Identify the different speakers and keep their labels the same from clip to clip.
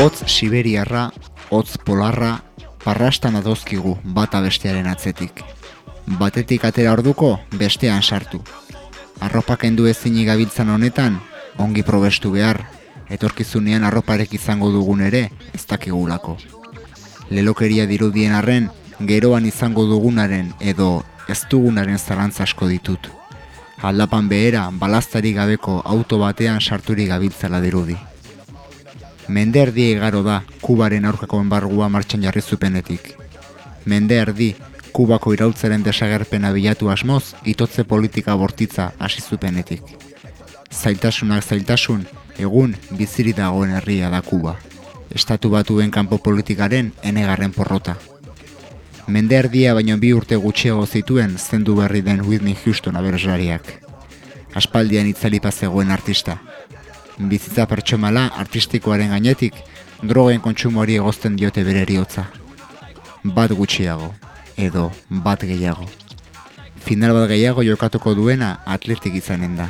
Speaker 1: Hotz Siberiarra, hotz polarra, parrastan adozkigu bata bestearen atzetik. Batetik atera orduko, bestean sartu. Arropak endu ezinik gabiltzan honetan, ongi probestu behar, etorkizunean arroparek izango dugun ere, ez dakigulako. Lelokeria dirudien arren, geroan izango dugunaren edo ez dugunaren zarantza asko ditut. Aldapan behera, balaztari gabeko auto batean sarturi gabiltzala dirudi. Mende erdi egaro da, kubaren aurkako enbargua martxan jarri zupenetik. Mende erdi, kubako iraultzaren desagerpena bilatu asmoz, itotze politika bortitza hasi zupenetik. Zailtasunak zailtasun, egun biziri dagoen herria da kuba. Estatu batuen kanpo politikaren enegarren porrota. Mende erdia baino bi urte gutxiago zituen zendu berri den Whitney Houston aberrariak. Aspaldian itzalipa zegoen artista. Bizitza pertsomala artistikoaren gainetik, drogen kontsumori egozten diote bere eriotza. Bat gutxiago, edo bat gehiago. Final bat gehiago jokatuko duena atletik izanen da.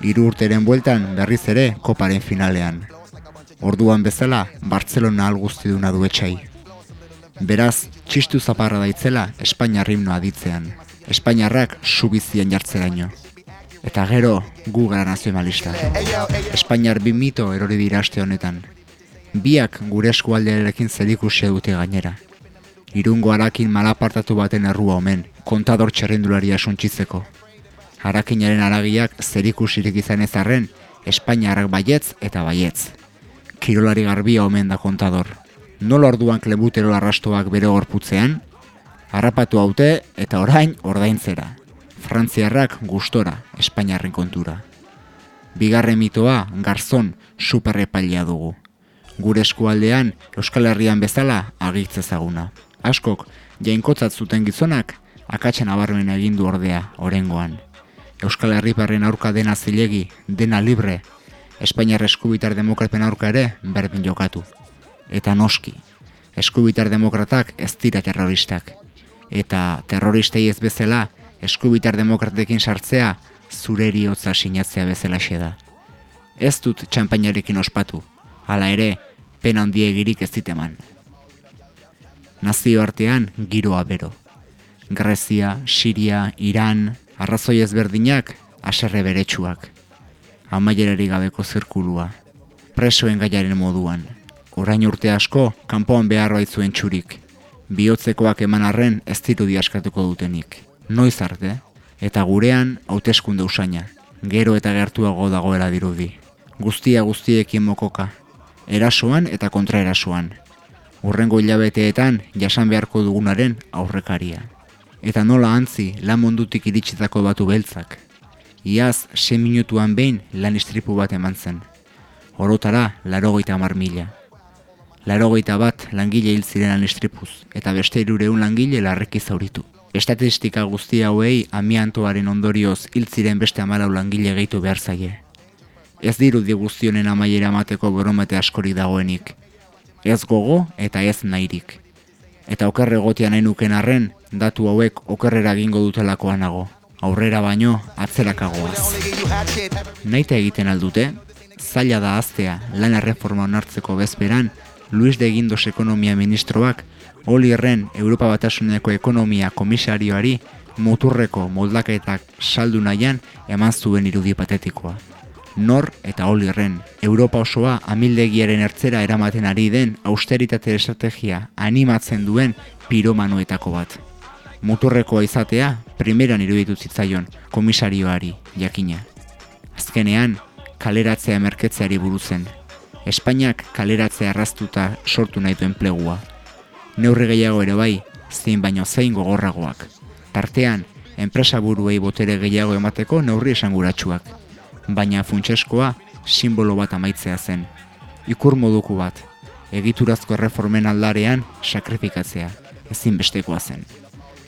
Speaker 1: Hiru urteren bueltan berriz ere koparen finalean. Orduan bezala, Bartzelona alguztiduna du etxai. Beraz, txistu zaparra daitzela Espainiar himnoa ditzean. Espainiarrak subizien jartzeraino. Eta gero, gu gara nazionalista. Espainiar bi mito erori dira aste honetan. Biak gure eskualdearekin zerikusia dute gainera. Irungo arakin malapartatu baten errua omen, kontador txerrendularia suntxitzeko. Harakinaren aragiak zerikusirik izan ezarren, Espainiarrak baietz eta baietz. Kirolari garbia omen da kontador nola orduan klebutero arrastoak bere gorputzean, harrapatu haute eta orain ordaintzera. Frantziarrak gustora, Espainiarren kontura. Bigarren mitoa, garzon, superrepailea dugu. Gure eskualdean, Euskal Herrian bezala, agitzezaguna. Askok, jainkotzat zuten gizonak, akatzen abarmen egindu ordea, orengoan. Euskal Herriparren aurka dena zilegi, dena libre, Espainiar eskubitar demokraten aurka ere, berdin jokatu eta noski. Eskubitar demokratak ez dira terroristak. Eta terroristei ez bezala, eskubitar demokratekin sartzea, zure eriotza sinatzea bezala da. Ez dut txampainarekin ospatu, hala ere, pena handiegirik ez diteman. Nazio artean, giroa bero. Grezia, Siria, Iran, arrazoi ezberdinak, aserre beretsuak. Amaierari gabeko zirkulua. Presoen gaiaren moduan orain urte asko, kanpoan behar baitzuen txurik. Biotzekoak eman arren ez dirudi askatuko dutenik. Noiz arte, eta gurean hauteskunde usaina. Gero eta gertuago dagoela dirudi. Guztia guztiekin mokoka. Erasoan eta kontraerasoan. Urrengo hilabeteetan jasan beharko dugunaren aurrekaria. Eta nola antzi lan mundutik iritsitako batu beltzak. Iaz, 6 minutuan behin lan istripu bat eman zen. Orotara, larogeita mar mila larogeita bat langile hil ziren estripuz, eta beste irureun langile larreki zauritu. Estatistika guzti hauei amiantoaren ondorioz hil ziren beste amalau langile gehitu behar zaie. Ez dirudi guztionen amaiera amateko boromete askorik dagoenik. Ez gogo eta ez nahirik. Eta okerre gotia nahi nuken arren, datu hauek okerrera gingo dutelakoan nago. Aurrera baino, atzerakagoaz. Naita egiten aldute, zaila da aztea lan erreforma onartzeko bezperan, Luis de Guindos ekonomia ministroak, Oli Erren Europa Batasuneko ekonomia komisarioari muturreko moldaketak saldu nahian eman zuen irudi patetikoa. Nor eta Oli Erren, Europa osoa amildegiaren ertzera eramaten ari den austeritate estrategia animatzen duen piromanoetako bat. Muturrekoa izatea, primeran iruditu zitzaion komisarioari, jakina. Azkenean, kaleratzea merketzeari buruzen, Espainiak kaleratze arrastuta sortu nahi duen plegua. Neurri gehiago ere bai, zein baino zein gogorragoak. Tartean, enpresa buruei botere gehiago emateko neurri esanguratsuak. Baina funtseskoa, simbolo bat amaitzea zen. Ikur moduku bat, egiturazko erreformen aldarean sakrifikatzea, ezin bestekoa zen.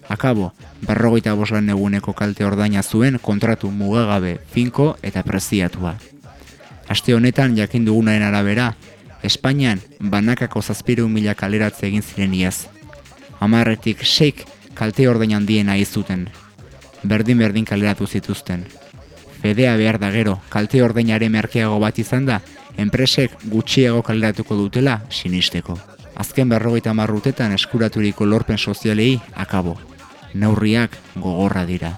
Speaker 1: Akabo, berrogeita boslan eguneko kalte ordaina zuen kontratu mugagabe, finko eta preziatua. Aste honetan jakin dugunaren arabera, Espainian banakako zazpiru mila kaleratze egin ziren iaz. Amarretik seik kalte ordein handien zuten. Berdin-berdin kaleratu zituzten. Fedea behar da gero, kalte ordeinare merkeago bat izan da, enpresek gutxiago kaleratuko dutela sinisteko. Azken berrogeita marrutetan eskuraturiko lorpen sozialei akabo. Neurriak gogorra dira.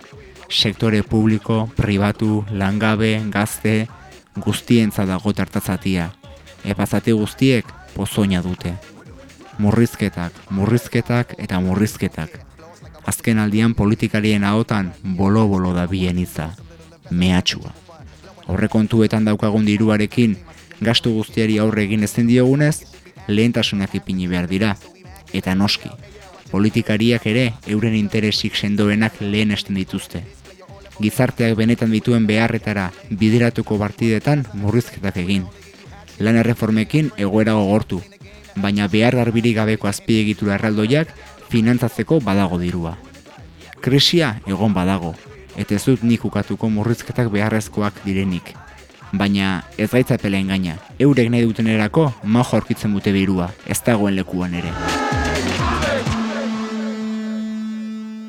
Speaker 1: Sektore publiko, pribatu, langabe, gazte, guztientza dago tartazatia. Epazate guztiek pozoina dute. Murrizketak, murrizketak eta murrizketak. Azken aldian politikarien ahotan bolo-bolo da bien iza. Mehatxua. Horrekontuetan daukagun diruarekin, gastu guztiari aurre egin ezen diogunez, lehentasunak ipini behar dira. Eta noski, politikariak ere euren interesik sendoenak lehen esten dituzte. Gizarteak benetan dituen beharretara bideratuko partidetan murrizketak egin. Lan erreformekin egoera gogortu, baina behar garbirik gabeko azpiegitura erraldoiak finantzatzeko badago dirua. Krisia egon badago, eta ez dut nik ukatuko murrizketak beharrezkoak direnik. Baina ez gaitza pela engaina, eurek nahi duten erako, maho aurkitzen dute birua, ez dagoen lekuan ere.